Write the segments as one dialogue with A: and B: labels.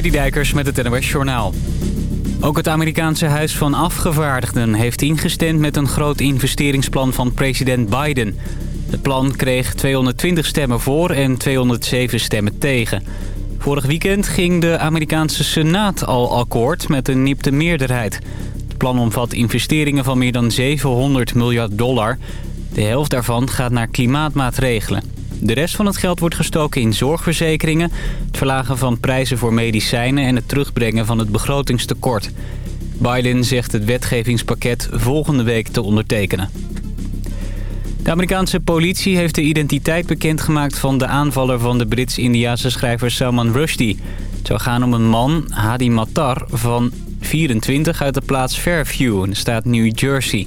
A: Dijkers met het NOS Journaal. Ook het Amerikaanse Huis van Afgevaardigden heeft ingestemd met een groot investeringsplan van president Biden. Het plan kreeg 220 stemmen voor en 207 stemmen tegen. Vorig weekend ging de Amerikaanse Senaat al akkoord met een nipte meerderheid. Het plan omvat investeringen van meer dan 700 miljard dollar. De helft daarvan gaat naar klimaatmaatregelen. De rest van het geld wordt gestoken in zorgverzekeringen... het verlagen van prijzen voor medicijnen... en het terugbrengen van het begrotingstekort. Biden zegt het wetgevingspakket volgende week te ondertekenen. De Amerikaanse politie heeft de identiteit bekendgemaakt van de aanvaller van de Brits-Indiaanse schrijver Salman Rushdie. Het zou gaan om een man, Hadi Matar, van 24 uit de plaats Fairview in de staat New Jersey.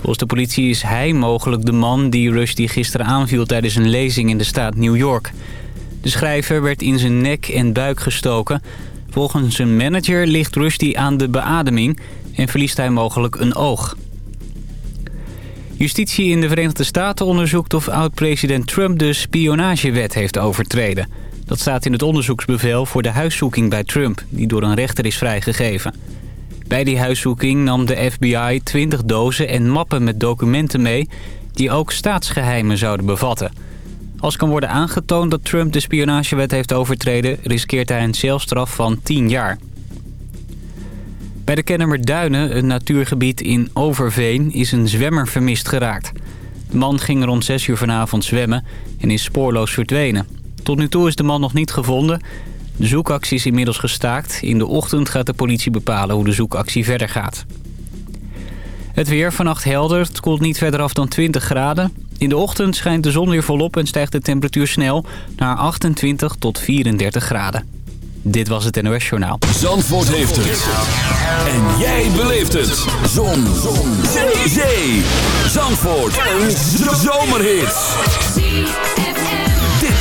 A: Volgens de politie is hij mogelijk de man die Rushdie gisteren aanviel tijdens een lezing in de staat New York. De schrijver werd in zijn nek en buik gestoken. Volgens zijn manager ligt Rushdie aan de beademing en verliest hij mogelijk een oog. Justitie in de Verenigde Staten onderzoekt of oud-president Trump de spionagewet heeft overtreden. Dat staat in het onderzoeksbevel voor de huiszoeking bij Trump, die door een rechter is vrijgegeven. Bij die huiszoeking nam de FBI 20 dozen en mappen met documenten mee... die ook staatsgeheimen zouden bevatten. Als kan worden aangetoond dat Trump de spionagewet heeft overtreden... riskeert hij een celstraf van 10 jaar. Bij de Kennemer Duinen, een natuurgebied in Overveen, is een zwemmer vermist geraakt. De man ging rond 6 uur vanavond zwemmen en is spoorloos verdwenen. Tot nu toe is de man nog niet gevonden. De zoekactie is inmiddels gestaakt. In de ochtend gaat de politie bepalen hoe de zoekactie verder gaat. Het weer vannacht helder. Het koelt niet verder af dan 20 graden. In de ochtend schijnt de zon weer volop en stijgt de temperatuur snel naar 28 tot 34 graden. Dit was het NOS Journaal.
B: Zandvoort heeft het. En jij beleeft het. Zon. zon. Zee. Zandvoort. Een zomerhit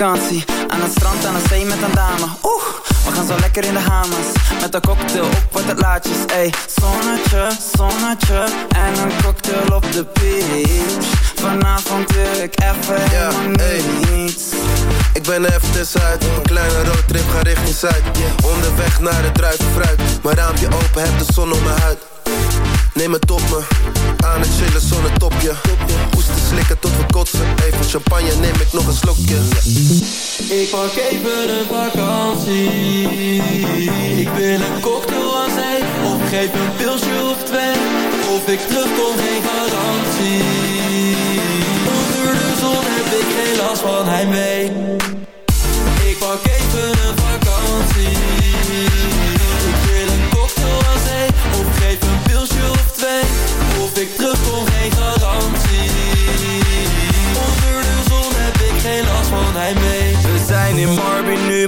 C: Vakantie ik
D: nog een
C: Ik even een vakantie. Ik wil een cocktail aan zee Of geef een pilsje of twee. Of ik terugkom geen garantie. Onder de zon heb ik geen last van hij mee pak even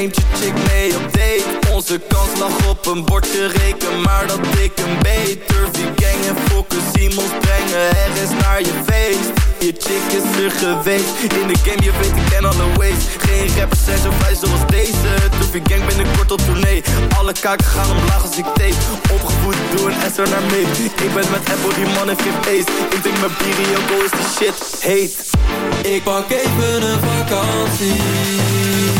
E: neemt je chick mee op date. Onze kans lag op een bordje reken Maar dat ik een beter gang en fokken Simons brengen Er is naar je feest. Je chick is er geweest In de game, je weet ik ken alle ways. Geen rappers zijn zo vrij zoals deze. Doe gang binnenkort op tournee. Alle kaken gaan omlaag als ik tape. Opgevoed door een SR naar mee. Ik ben met Apple, die man heeft geen face. Ik denk mijn bier, ook is die shit heet.
C: Ik pak even een vakantie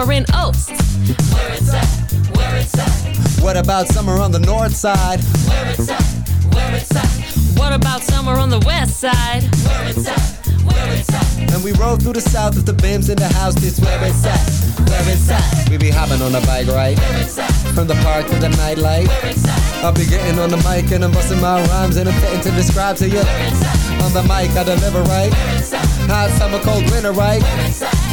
F: summer in Oast?
G: Where it's at, where it's at. What about summer on the north side? Where it's at, where it's at.
F: What about summer on the west side?
G: Where it's at, where it's at. And we rode through the south with the bims in the house. This where it's at, where it's at. We be hopping on a bike, ride, Where it's at. From the park to the nightlight. Where it's at. I'll be getting on the mic and I'm busting my rhymes and I'm fitting to describe to you. On the mic, I deliver right. Hot summer, cold winter, right?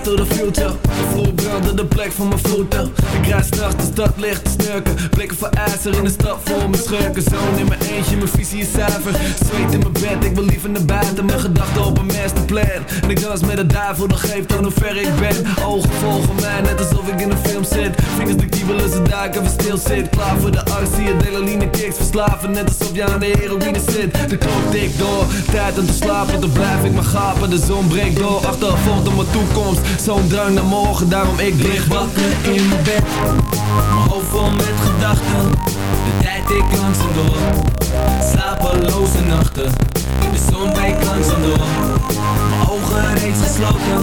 H: back to
I: the future. Brandde de plek van mijn voeten. Ik rijd straks de stad licht te snurken. Blikken voor ijzer in de stad vol mijn schurken. Zoon in mijn eentje, mijn visie is zuiver. Zweet in mijn bed, ik wil liever naar buiten. Mijn gedachten op een masterplan. En ik dans met de duivel, dat geeft aan hoe ver ik ben. Ogen volgen mij, net alsof ik in een film zit. Vingers de kiebelen, ze duiken, we stil zit. Klaar voor de arts, zie je delaline kicks verslaven. Net alsof je aan de heroïne zit. De klok tikt door, tijd om te slapen. Dan blijf ik maar gapen, de zon breekt door. Achtervolgt op mijn toekomst, zo'n drang naar morgen. Daarom ik lig wakker in mijn bed.
J: Mijn hoofd vol met gedachten, de tijd ik langzaam door. Slapeloze nachten, de zon breekt langzaam door. Mijn ogen reeds gesloten,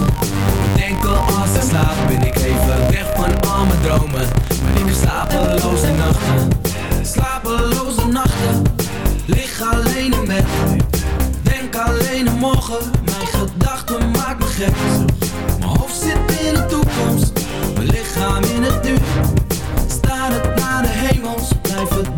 J: mijn denken als ik slaap. Ben ik even weg van al mijn dromen, maar ik heb slapeloze nachten. Slapeloze nachten, lig alleen in bed. Denk alleen aan morgen, mijn gedachten maken me gek. Mijn hoofd zit in de toekomst, mijn lichaam in het nu. Het naar de hemels, blijven dromen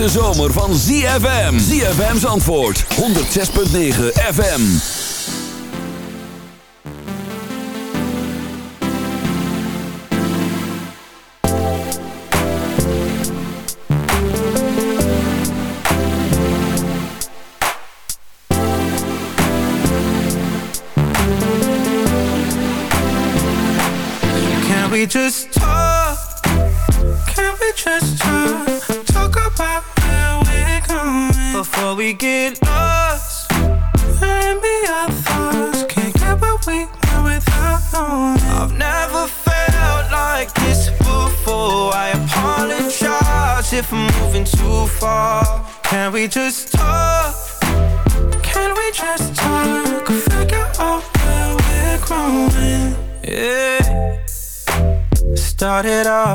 B: hete zomer van ZFM. ZFM's antwoord 106.9 FM.
K: Can we just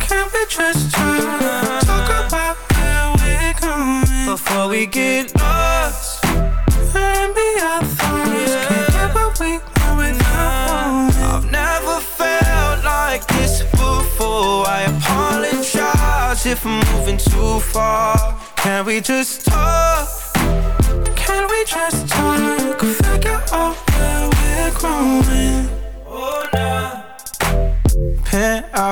K: Can we just talk, talk about where we're going before we get lost? Can't get we want I've never felt like this before. I apologize if I'm moving too. Can we just talk? Can we just talk? Figure out where we're growing.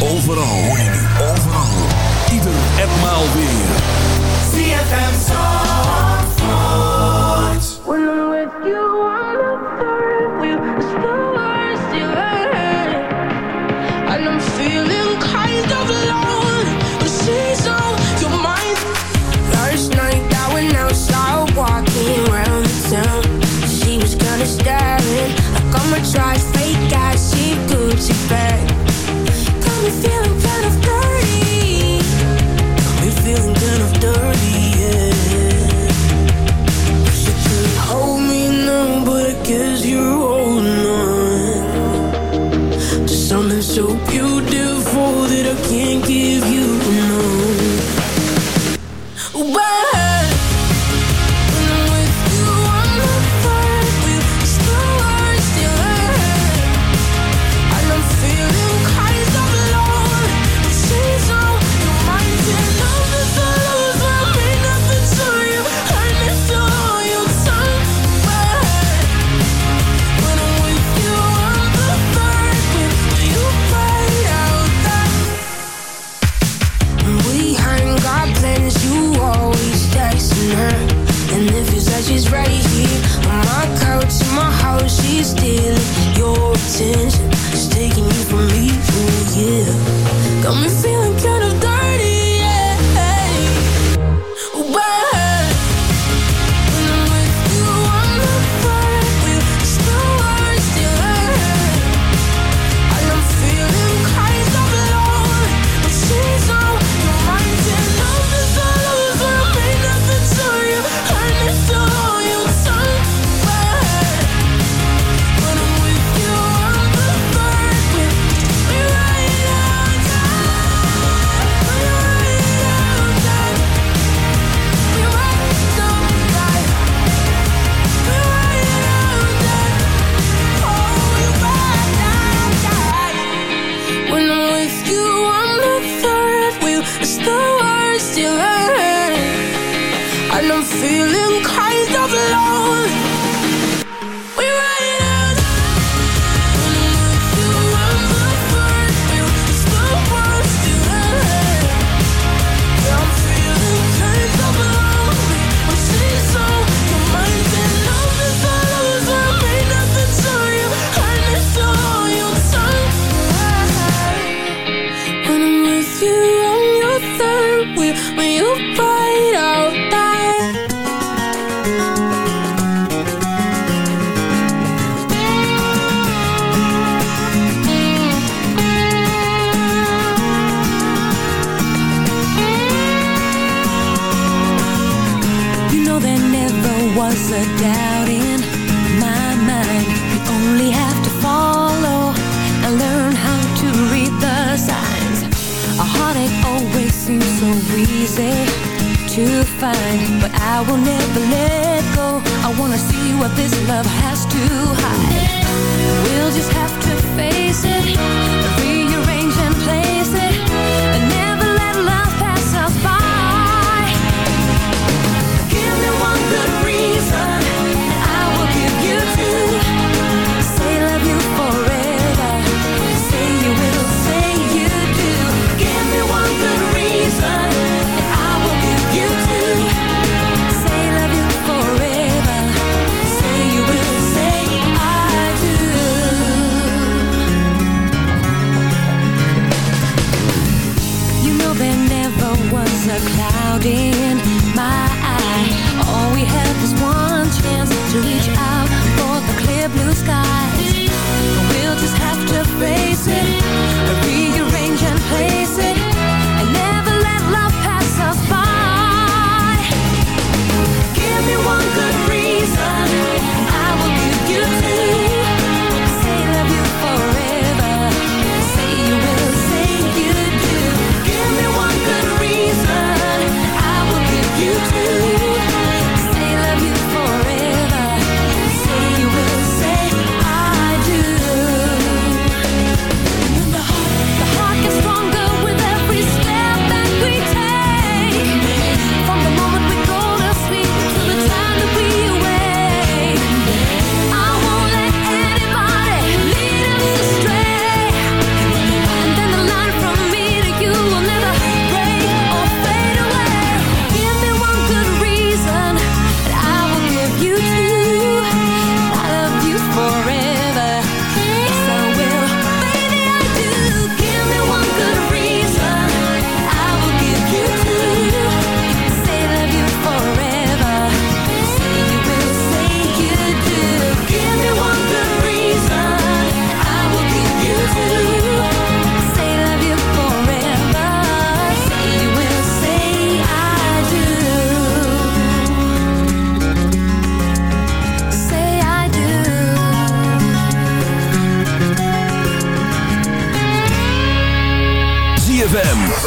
B: Overal. Hoor je nu overal. Ieder en maal weer.
L: ZFM Zandvoort. We're with you.